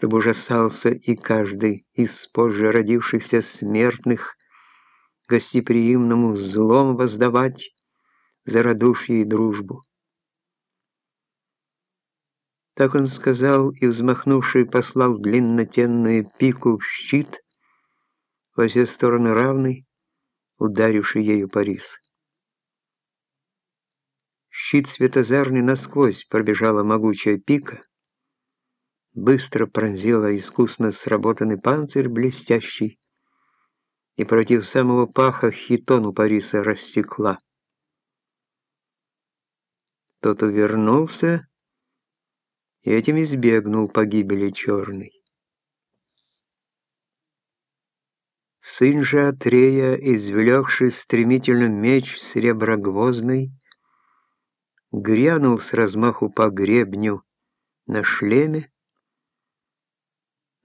чтобы ужасался и каждый из позже родившихся смертных гостеприимному злом воздавать за радушие и дружбу. Так он сказал и, взмахнувший, послал длиннотенную пику в щит, во все стороны равный, ударивший ею Парис. Щит светозарный насквозь пробежала могучая пика, быстро пронзила искусно сработанный панцирь блестящий и против самого паха хитон у Париса рассекла. Тот увернулся и этим избегнул погибели черной. Сын же Атрея, извлекший стремительно меч среброгвоздный, грянул с размаху по гребню на шлеме,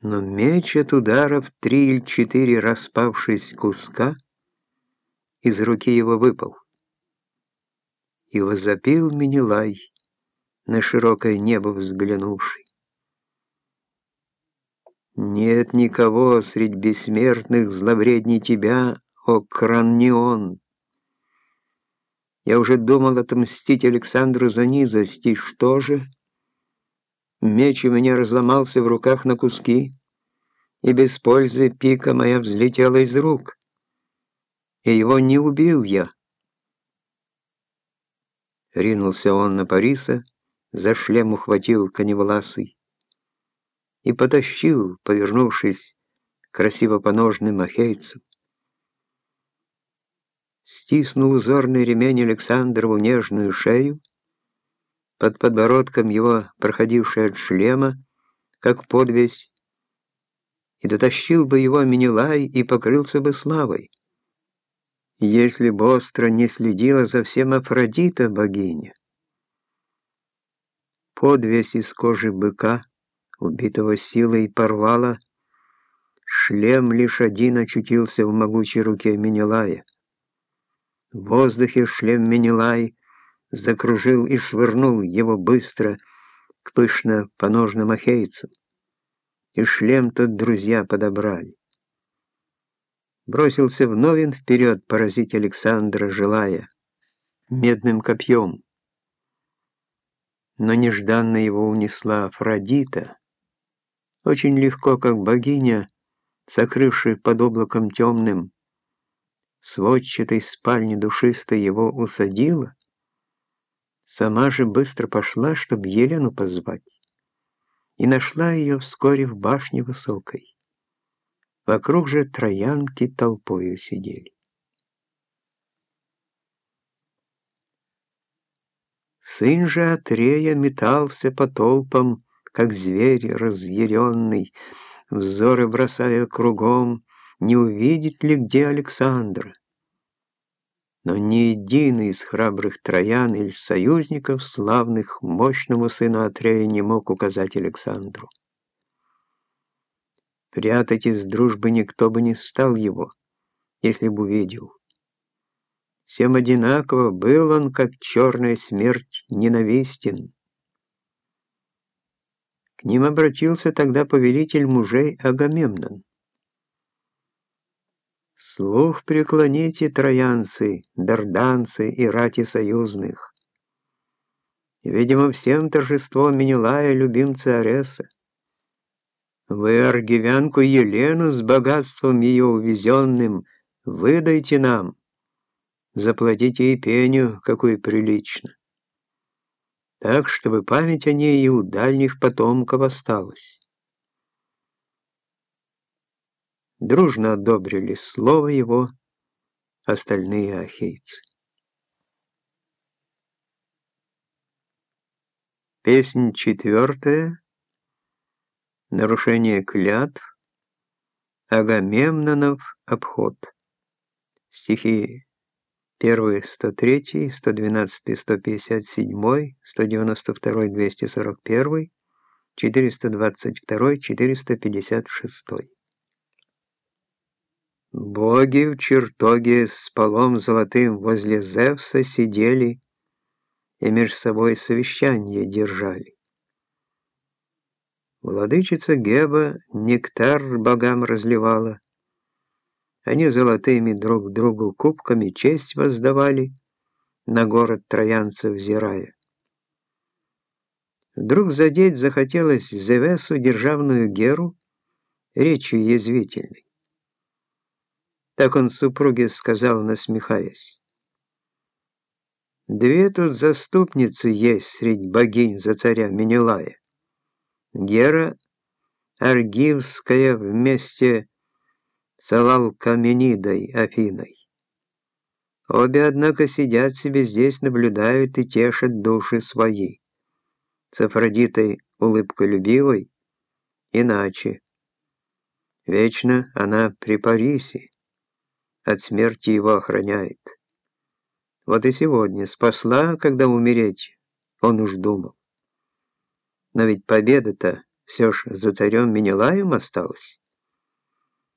но меч от ударов три или четыре распавшись куска из руки его выпал. И возопил Менелай, на широкое небо взглянувший. Нет никого средь бессмертных зловредней тебя, о Краннион. Я уже думал отомстить Александру за низость, и что же? Меч у меня разломался в руках на куски, и без пользы пика моя взлетела из рук, и его не убил я. Ринулся он на Париса, за шлем ухватил коневоласый и потащил, повернувшись красиво поножным ахейцу. Стиснул узорный ремень Александрову нежную шею, под подбородком его проходивший от шлема, как подвесь, и дотащил бы его Менелай и покрылся бы славой. Если бы остро не следила за всем Афродита богиня, подвесь из кожи быка, убитого силой, порвала, шлем лишь один очутился в могучей руке Менелая. В воздухе шлем Менелай закружил и швырнул его быстро к пышно поножным ахейцам. И шлем тот друзья подобрали. Бросился вновь вперед поразить Александра, желая медным копьем но нежданно его унесла Афродита, очень легко, как богиня, закрывшая под облаком темным, сводчатой спальни душистой его усадила, сама же быстро пошла, чтобы Елену позвать, и нашла ее вскоре в башне высокой. Вокруг же троянки толпою сидели. Сын же Атрея метался по толпам, как зверь разъяренный, взоры бросая кругом, не увидит ли где Александра. Но ни единый из храбрых троян или союзников славных мощному сыну Атрея не мог указать Александру. Прятать из дружбы никто бы не стал его, если бы увидел. Всем одинаково был он, как черная смерть, ненавистен. К ним обратился тогда повелитель мужей Агамемнон. Слух преклоните, троянцы, дарданцы и рати союзных. Видимо, всем торжество Менелая, любимца Ареса. Вы аргивянку Елену с богатством ее увезенным выдайте нам, заплатите и пеню, какую прилично. Так, чтобы память о ней и у дальних потомков осталась. Дружно одобрили слово его остальные ахейцы. Песнь четвертая. Нарушение клятв. Агамемнонов обход. Стихи 1 103, 112, 157, 192, 241, 422, 456. Боги в чертоге с полом золотым возле Зевса сидели и меж собой совещание держали. Владычица Геба нектар богам разливала. Они золотыми друг другу кубками честь воздавали, на город троянцев взирая. Вдруг задеть захотелось Зевесу державную Геру речью язвительной. Так он супруге сказал, насмехаясь. Две тут заступницы есть средь богинь за царя Менелая. Гера Аргивская вместе с Алалкаменидой Афиной. Обе, однако, сидят себе здесь, наблюдают и тешат души свои. С Афродитой улыбколюбивой иначе. Вечно она при Парисе, от смерти его охраняет. Вот и сегодня спасла, когда умереть, он уж думал. Но ведь победа-то все ж за царем Менелаем осталась.